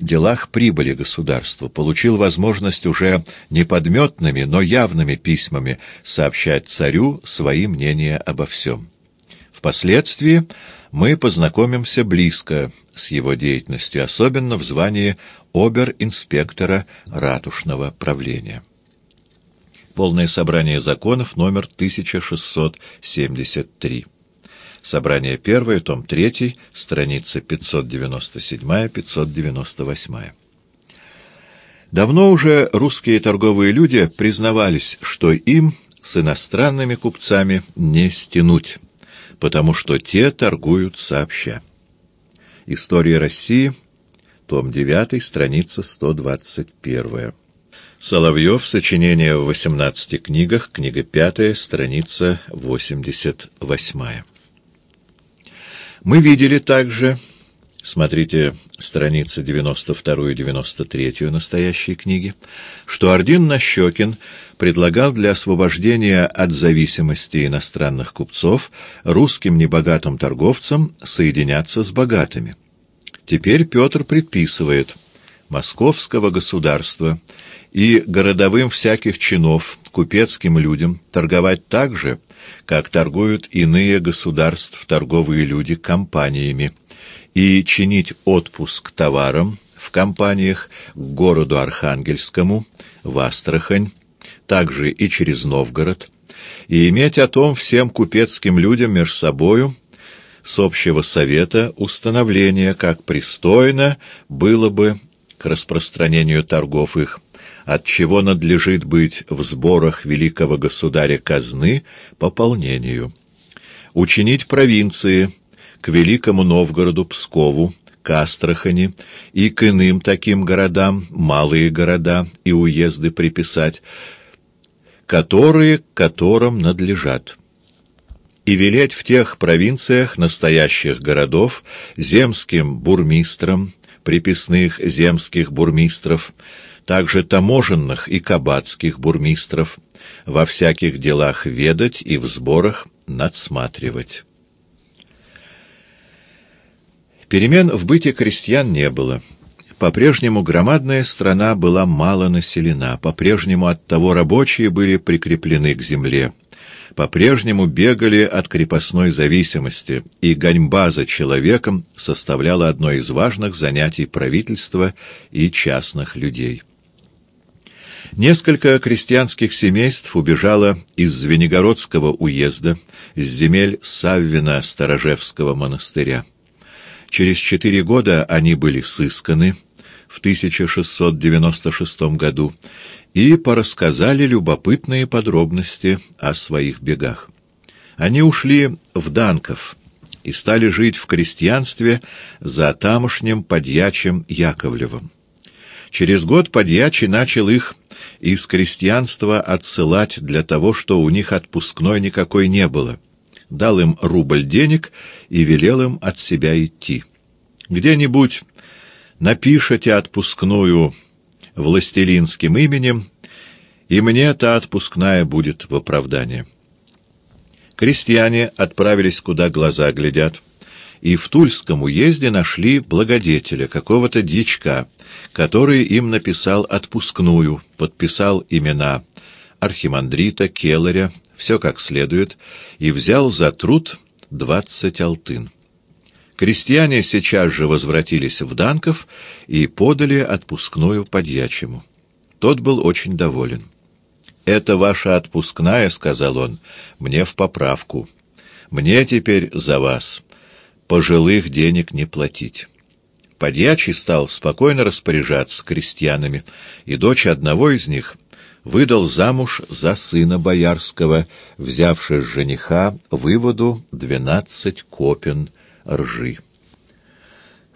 делах прибыли государству, получил возможность уже не подметными, но явными письмами сообщать царю свои мнения обо всем. Впоследствии мы познакомимся близко с его деятельностью, особенно в звании обер-инспектора ратушного правления. Полное собрание законов, номер 1673. Собрание первое, том 3, страница 597-598. Давно уже русские торговые люди признавались, что им с иностранными купцами не стянуть, потому что те торгуют сообща. История России, том 9, страница 121. Соловьев, сочинение в 18 книгах, книга 5, страница 88. Мы видели также, смотрите страницы 92 и 93 настоящей книги, что Ордин Нащекин предлагал для освобождения от зависимости иностранных купцов русским небогатым торговцам соединяться с богатыми. Теперь Петр предписывает московского государства и городовым всяких чинов, купецким людям, торговать так же, как торгуют иные государств торговые люди компаниями, и чинить отпуск товарам в компаниях к городу Архангельскому, в Астрахань, также и через Новгород, и иметь о том всем купецким людям между собою с общего совета установление, как пристойно было бы к распространению торгов их, от чего надлежит быть в сборах великого государя казны пополнению. Учинить провинции к великому Новгороду Пскову, к и к иным таким городам, малые города и уезды приписать, которые которым надлежат и велеть в тех провинциях настоящих городов земским бурмистрам, приписных земских бурмистров, также таможенных и кабацких бурмистров, во всяких делах ведать и в сборах надсматривать. Перемен в быте крестьян не было. По-прежнему громадная страна была мало населена, по-прежнему оттого рабочие были прикреплены к земле, по-прежнему бегали от крепостной зависимости, и гоньба за человеком составляла одно из важных занятий правительства и частных людей. Несколько крестьянских семейств убежало из Звенигородского уезда, с земель Саввина Сторожевского монастыря. Через четыре года они были сысканы в 1696 году и порассказали любопытные подробности о своих бегах. Они ушли в Данков и стали жить в крестьянстве за тамошним подьячим Яковлевым. Через год подьячий начал их из крестьянства отсылать для того, что у них отпускной никакой не было. Дал им рубль денег и велел им от себя идти. Где-нибудь напишите отпускную властелинским именем, и мне та отпускная будет в оправдание. Крестьяне отправились, куда глаза глядят, и в Тульском уезде нашли благодетеля, какого-то дичка, который им написал отпускную, подписал имена архимандрита, келаря, все как следует, и взял за труд двадцать алтын. Крестьяне сейчас же возвратились в Данков и подали отпускную подьячему. Тот был очень доволен. «Это ваша отпускная, — сказал он, — мне в поправку. Мне теперь за вас пожилых денег не платить». Подьячий стал спокойно распоряжаться крестьянами, и дочь одного из них выдал замуж за сына боярского, взявши с жениха выводу двенадцать копен ржи.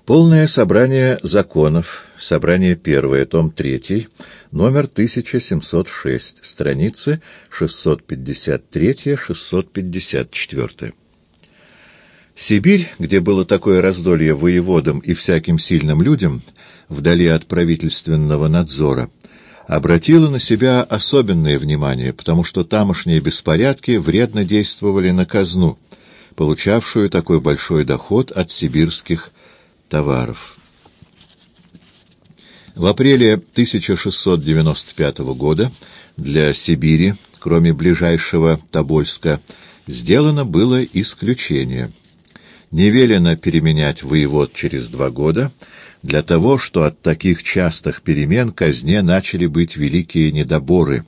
Полное собрание законов, собрание первое, том третий, номер 1706, страницы 653-654. Сибирь, где было такое раздолье воеводам и всяким сильным людям, вдали от правительственного надзора, обратила на себя особенное внимание, потому что тамошние беспорядки вредно действовали на казну — получавшую такой большой доход от сибирских товаров. В апреле 1695 года для Сибири, кроме ближайшего Тобольска, сделано было исключение. Не велено переменять воевод через два года, для того, что от таких частых перемен казне начали быть великие недоборы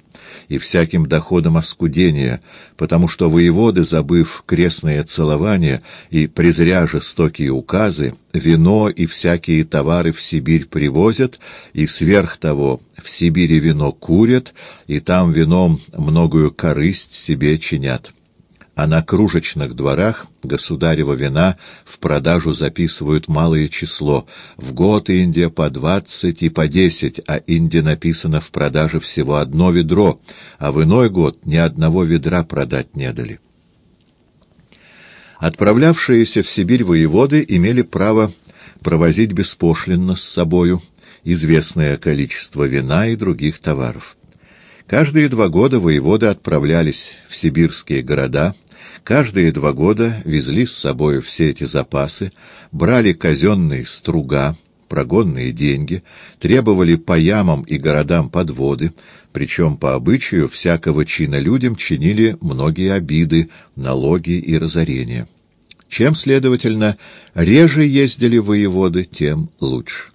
и всяким доходом оскудения, потому что воеводы, забыв крестное целование и презря жестокие указы, вино и всякие товары в Сибирь привозят, и сверх того в Сибири вино курят, и там вином многую корысть себе чинят а на кружечных дворах государева вина в продажу записывают малое число. В год Индия по двадцать и по десять, а Индия написано в продаже всего одно ведро, а в иной год ни одного ведра продать не дали. Отправлявшиеся в Сибирь воеводы имели право провозить беспошлинно с собою известное количество вина и других товаров. Каждые два года воеводы отправлялись в сибирские города, каждые два года везли с собой все эти запасы, брали казенные струга, прогонные деньги, требовали по ямам и городам подводы, причем по обычаю всякого чина людям чинили многие обиды, налоги и разорения. Чем, следовательно, реже ездили воеводы, тем лучше.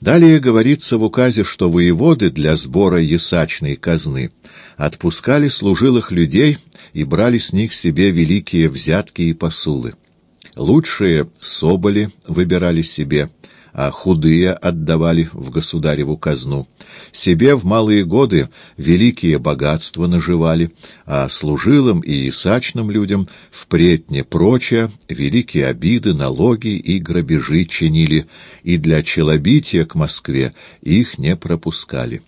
Далее говорится в указе, что воеводы для сбора ясачной казны отпускали служилых людей и брали с них себе великие взятки и посулы. Лучшие соболи выбирали себе, а худые отдавали в государеву казну. Себе в малые годы великие богатства наживали, а служилым и исачным людям впредь не прочее великие обиды, налоги и грабежи чинили, и для челобития к Москве их не пропускали.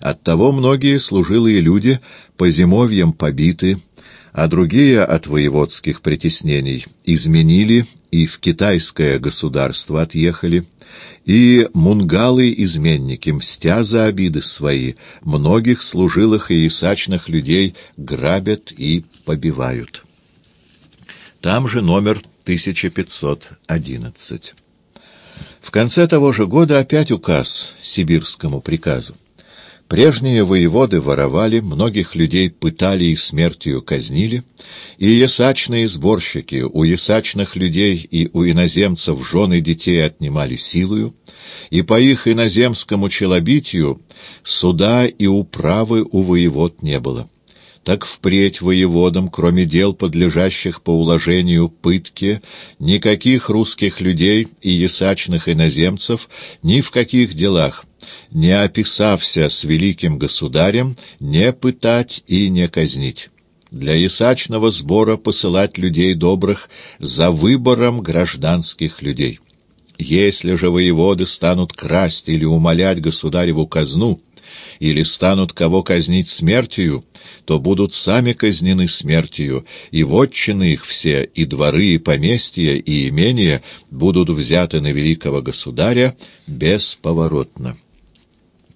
Оттого многие служилые люди по зимовьям побиты, а другие от воеводских притеснений изменили и в китайское государство отъехали, и мунгалы-изменники, мстя за обиды свои, многих служилых и исачных людей грабят и побивают. Там же номер 1511. В конце того же года опять указ сибирскому приказу. Прежние воеводы воровали, многих людей пытали и смертью казнили, и ясачные сборщики у ясачных людей и у иноземцев жены детей отнимали силою, и по их иноземскому челобитию суда и управы у воевод не было. Так впредь воеводам, кроме дел, подлежащих по уложению пытки, никаких русских людей и ясачных иноземцев ни в каких делах не описався с великим государем, не пытать и не казнить. Для ясачного сбора посылать людей добрых за выбором гражданских людей. Если же воеводы станут красть или умолять государеву казну, или станут кого казнить смертью, то будут сами казнены смертью, и вотчины их все, и дворы, и поместья, и имения будут взяты на великого государя бесповоротно.